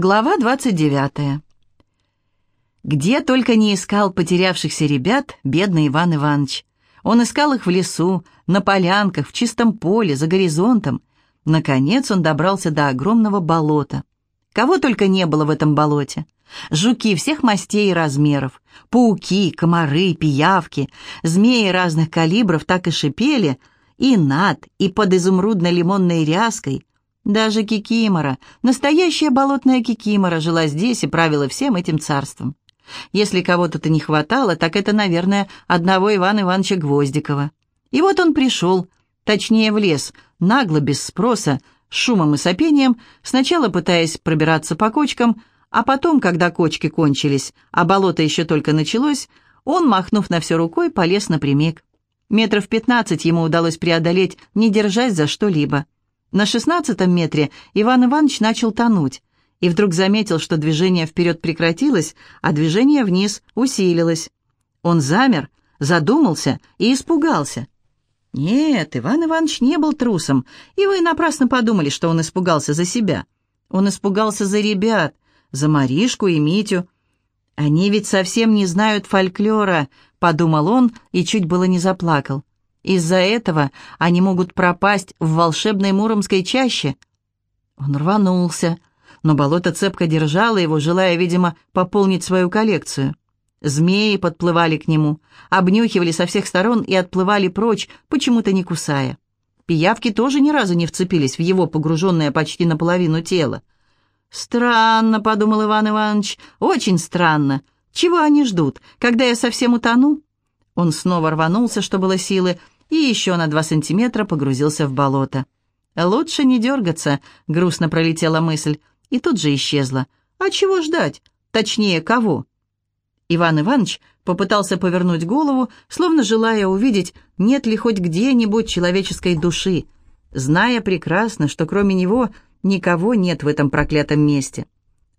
Глава 29. Где только не искал потерявшихся ребят бедный Иван Иванович. Он искал их в лесу, на полянках, в чистом поле, за горизонтом. Наконец он добрался до огромного болота. Кого только не было в этом болоте. Жуки всех мастей и размеров, пауки, комары, пиявки, змеи разных калибров так и шипели, и над, и под изумрудно-лимонной ряской, даже кикимора, настоящая болотная кикимора, жила здесь и правила всем этим царством. Если кого-то-то не хватало, так это, наверное, одного Ивана Ивановича Гвоздикова. И вот он пришел, точнее в лес, нагло, без спроса, с шумом и сопением, сначала пытаясь пробираться по кочкам, а потом, когда кочки кончились, а болото еще только началось, он, махнув на все рукой, полез напрямик. Метров пятнадцать ему удалось преодолеть, не держась за что-либо. На шестнадцатом метре Иван Иванович начал тонуть и вдруг заметил, что движение вперед прекратилось, а движение вниз усилилось. Он замер, задумался и испугался. Нет, Иван Иванович не был трусом, и вы напрасно подумали, что он испугался за себя. Он испугался за ребят, за Маришку и Митю. «Они ведь совсем не знают фольклора», — подумал он и чуть было не заплакал. Из-за этого они могут пропасть в волшебной Муромской чаще. Он рванулся, но болото цепко держало его, желая, видимо, пополнить свою коллекцию. Змеи подплывали к нему, обнюхивали со всех сторон и отплывали прочь, почему-то не кусая. Пиявки тоже ни разу не вцепились в его погруженное почти наполовину тело. «Странно», — подумал Иван Иванович, — «очень странно. Чего они ждут, когда я совсем утону?» Он снова рванулся, что было силы, и еще на два сантиметра погрузился в болото. «Лучше не дергаться», — грустно пролетела мысль, и тут же исчезла. «А чего ждать? Точнее, кого?» Иван Иванович попытался повернуть голову, словно желая увидеть, нет ли хоть где-нибудь человеческой души, зная прекрасно, что кроме него никого нет в этом проклятом месте.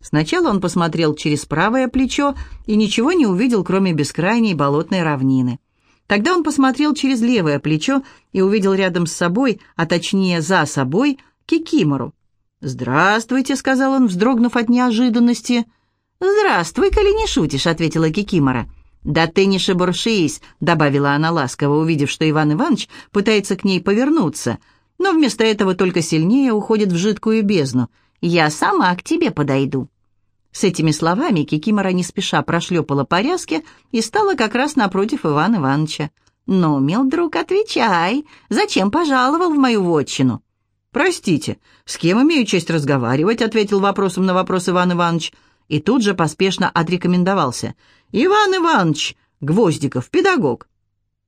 Сначала он посмотрел через правое плечо и ничего не увидел, кроме бескрайней болотной равнины. Тогда он посмотрел через левое плечо и увидел рядом с собой, а точнее за собой, Кикимору. «Здравствуйте», — сказал он, вздрогнув от неожиданности. «Здравствуй, коли не шутишь», — ответила Кикимора. «Да ты не шебуршись», — добавила она ласково, увидев, что Иван Иванович пытается к ней повернуться, но вместо этого только сильнее уходит в жидкую бездну. «Я сама к тебе подойду». С этими словами Кикимора не спеша прошлепала по ряске и стала как раз напротив Ивана Ивановича. «Ну, мил друг, отвечай, зачем пожаловал в мою вотчину?» «Простите, с кем имею честь разговаривать?» — ответил вопросом на вопрос Иван Иванович. И тут же поспешно отрекомендовался. «Иван Иванович Гвоздиков, педагог».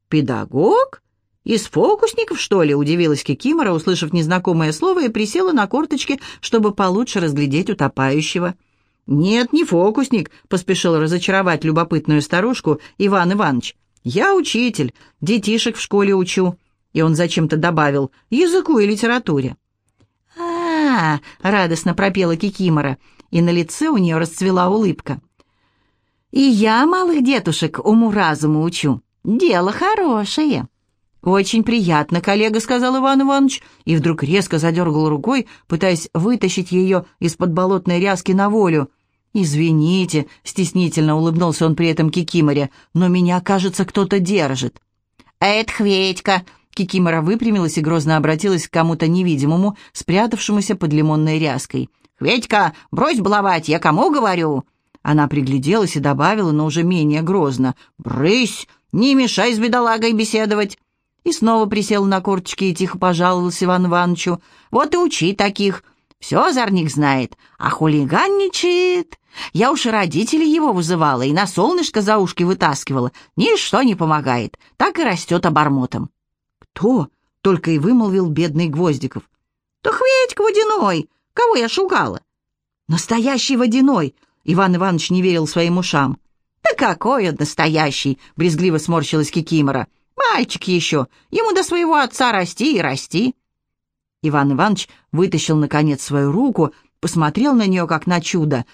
«Педагог? Из фокусников, что ли?» — удивилась Кикимора, услышав незнакомое слово, и присела на корточки, чтобы получше разглядеть утопающего. «Нет, не фокусник», — поспешил разочаровать любопытную старушку Иван Иванович. «Я учитель, детишек в школе учу». И он зачем-то добавил «языку и литературе». «А-а-а!» — радостно пропела Кикимора, и на лице у нее расцвела улыбка. «И я малых детушек уму-разуму учу. Дело хорошее». «Очень приятно, коллега», — сказал Иван Иванович, и вдруг резко задергал рукой, пытаясь вытащить ее из-под болотной ряски на волю. «Извините», — стеснительно улыбнулся он при этом Кикиморе, «но меня, кажется, кто-то держит». «Это Хветька», — Кикимора выпрямилась и грозно обратилась к кому-то невидимому, спрятавшемуся под лимонной ряской. «Хветька, брось баловать, я кому говорю?» Она пригляделась и добавила, но уже менее грозно. «Брысь, не мешай с бедолагой беседовать». И снова присел на корточки и тихо пожаловался Иван Ивановичу. «Вот и учи таких. Все озорник знает, а хулиганничает. Я уж и родителей его вызывала, и на солнышко за ушки вытаскивала. Ничто не помогает, так и растет обормотом». «Кто?» — только и вымолвил бедный Гвоздиков. «Да Хветька водяной! Кого я шугала?» «Настоящий водяной!» — Иван Иванович не верил своим ушам. «Да какой он настоящий!» — брезгливо сморщилась Кикимора. Мальчик еще, ему до своего отца расти и расти». Иван Иванович вытащил, наконец, свою руку, посмотрел на нее, как на чудо,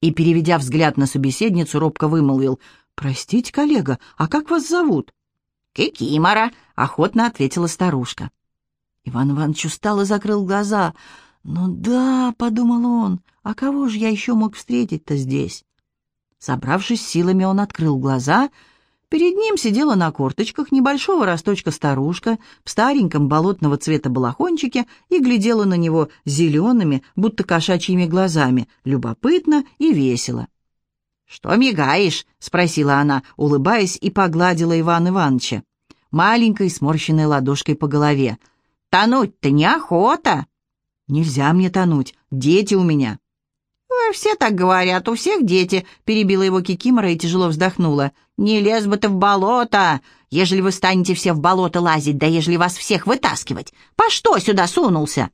и, переведя взгляд на собеседницу, робко вымолвил. «Простите, коллега, а как вас зовут?» «Кикимора», — охотно ответила старушка. Иван Иванович устал и закрыл глаза. «Ну да», — подумал он, А кого же я еще мог встретить-то здесь? Собравшись силами, он открыл глаза. Перед ним сидела на корточках небольшого росточка старушка в стареньком болотного цвета балахончике и глядела на него зелеными, будто кошачьими глазами, любопытно и весело. «Что мигаешь?» — спросила она, улыбаясь, и погладила Ивана Ивановича маленькой сморщенной ладошкой по голове. «Тонуть-то неохота!» «Нельзя мне тонуть, дети у меня!» «Все так говорят, у всех дети», — перебила его Кикимора и тяжело вздохнула. «Не лез бы ты в болото, ежели вы станете все в болото лазить, да ежели вас всех вытаскивать. По что сюда сунулся?»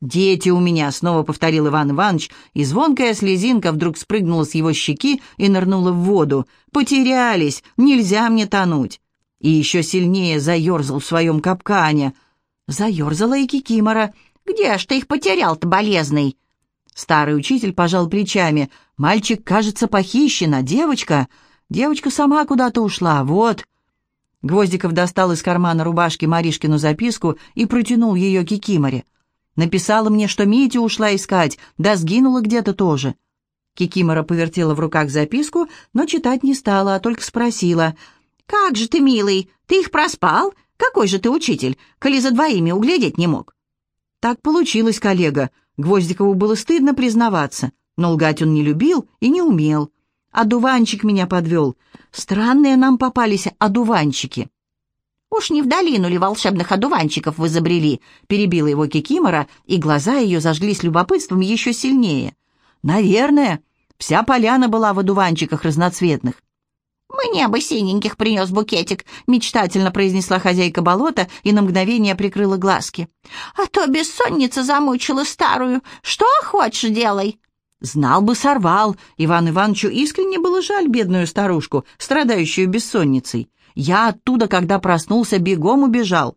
«Дети у меня», — снова повторил Иван Иванович, и звонкая слезинка вдруг спрыгнула с его щеки и нырнула в воду. «Потерялись, нельзя мне тонуть». И еще сильнее заерзал в своем капкане. Заерзала и Кикимора. «Где ж ты их потерял-то, болезный?» Старый учитель пожал плечами. «Мальчик, кажется, похищен, а девочка...» «Девочка сама куда-то ушла, вот...» Гвоздиков достал из кармана рубашки Маришкину записку и протянул ее Кикиморе. «Написала мне, что Митя ушла искать, да сгинула где-то тоже». Кикимора повертела в руках записку, но читать не стала, а только спросила. «Как же ты, милый, ты их проспал? Какой же ты учитель, коли за двоими углядеть не мог?» «Так получилось, коллега. Гвоздикову было стыдно признаваться, но лгать он не любил и не умел. Одуванчик меня подвел. Странные нам попались одуванчики. «Уж не в долину ли волшебных одуванчиков вы забрели?» перебила его Кикимора, и глаза ее зажглись любопытством еще сильнее. «Наверное. Вся поляна была в одуванчиках разноцветных. «Мне бы синеньких принес букетик», — мечтательно произнесла хозяйка болота и на мгновение прикрыла глазки. «А то бессонница замучила старую. Что хочешь, делай». Знал бы, сорвал. Иван Ивановичу искренне было жаль бедную старушку, страдающую бессонницей. Я оттуда, когда проснулся, бегом убежал.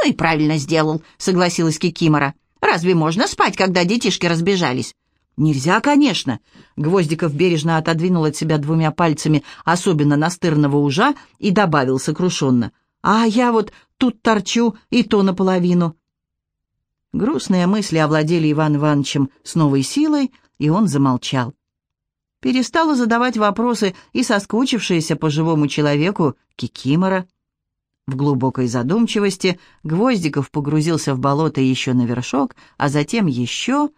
«Ну и правильно сделал», — согласилась Кикимора. «Разве можно спать, когда детишки разбежались? «Нельзя, конечно!» Гвоздиков бережно отодвинул от себя двумя пальцами особенно настырного ужа и добавил сокрушенно. «А я вот тут торчу, и то наполовину». Грустные мысли овладели Иван Ивановичем с новой силой, и он замолчал. Перестала задавать вопросы и соскучившаяся по живому человеку Кикимора. В глубокой задумчивости Гвоздиков погрузился в болото еще на вершок, а затем еще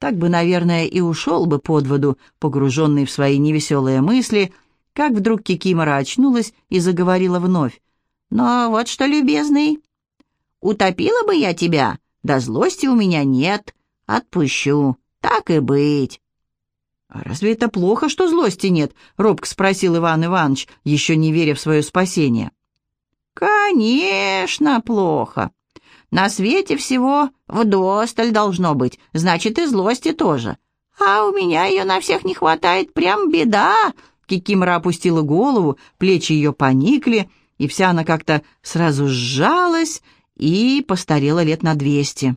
так бы, наверное, и ушел бы под воду, погруженный в свои невеселые мысли, как вдруг Кикимора очнулась и заговорила вновь. «Но вот что, любезный, утопила бы я тебя, да злости у меня нет, отпущу, так и быть». «А разве это плохо, что злости нет?» — робко спросил Иван Иванович, еще не веря в свое спасение. «Конечно, плохо. На свете всего вдосталь должно быть, значит, и злости тоже. А у меня ее на всех не хватает, прям беда!» Кикимора опустила голову, плечи ее поникли, и вся она как-то сразу сжалась и постарела лет на двести.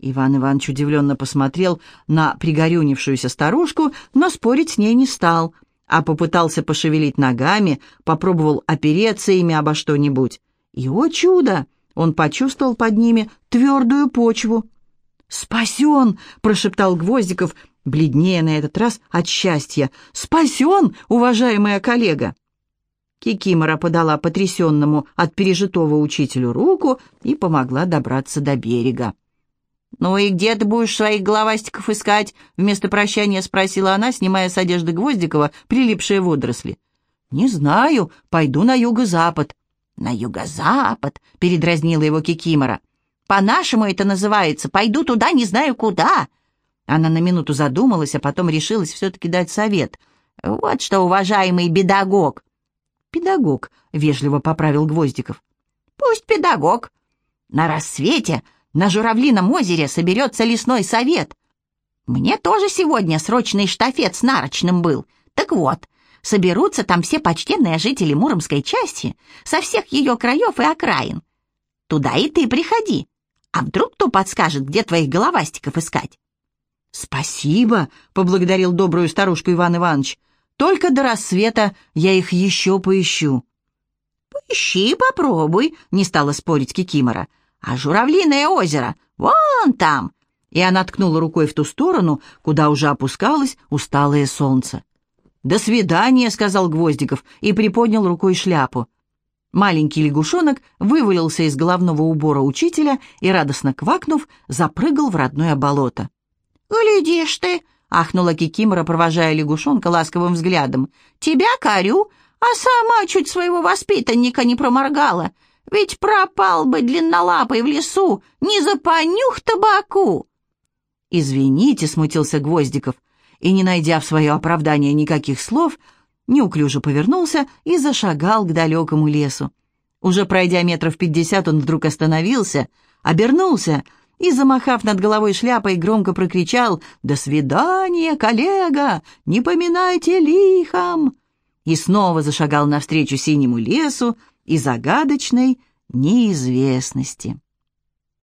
Иван Иванович удивленно посмотрел на пригорюнившуюся старушку, но спорить с ней не стал, а попытался пошевелить ногами, попробовал опереться ими обо что-нибудь. И, о чудо! Он почувствовал под ними твердую почву. «Спасен!» — прошептал Гвоздиков, бледнее на этот раз от счастья. «Спасен, уважаемая коллега!» Кикимора подала потрясенному от пережитого учителю руку и помогла добраться до берега. «Ну и где ты будешь своих головастиков искать?» Вместо прощания спросила она, снимая с одежды Гвоздикова прилипшие водоросли. «Не знаю, пойду на юго-запад. «На юго-запад», — передразнила его Кикимора. «По-нашему это называется. Пойду туда, не знаю куда». Она на минуту задумалась, а потом решилась все-таки дать совет. «Вот что, уважаемый педагог». «Педагог», — вежливо поправил Гвоздиков. «Пусть педагог. На рассвете на Журавлином озере соберется лесной совет. Мне тоже сегодня срочный штафет с нарочным был. Так вот, соберутся там все почтенные жители Муромской части со всех ее краев и окраин. Туда и ты приходи. А вдруг кто подскажет, где твоих головастиков искать?» «Спасибо», — поблагодарил добрую старушку Иван Иванович. «Только до рассвета я их еще поищу». «Поищи, попробуй», — не стала спорить Кикимора. «А журавлиное озеро, вон там. И она ткнула рукой в ту сторону, куда уже опускалось усталое солнце. «До свидания», — сказал Гвоздиков и приподнял рукой шляпу. Маленький лягушонок вывалился из головного убора учителя и, радостно квакнув, запрыгал в родное болото. «Глядишь ты!» — ахнула Кикимора, провожая лягушонка ласковым взглядом. «Тебя корю, а сама чуть своего воспитанника не проморгала. Ведь пропал бы длиннолапый в лесу, не за понюх табаку!» «Извините», — смутился Гвоздиков, и, не найдя в свое оправдание никаких слов, неуклюже повернулся и зашагал к далекому лесу. Уже пройдя метров пятьдесят, он вдруг остановился, обернулся и, замахав над головой шляпой, громко прокричал «До свидания, коллега! Не поминайте лихом!» И снова зашагал навстречу синему лесу и загадочной неизвестности.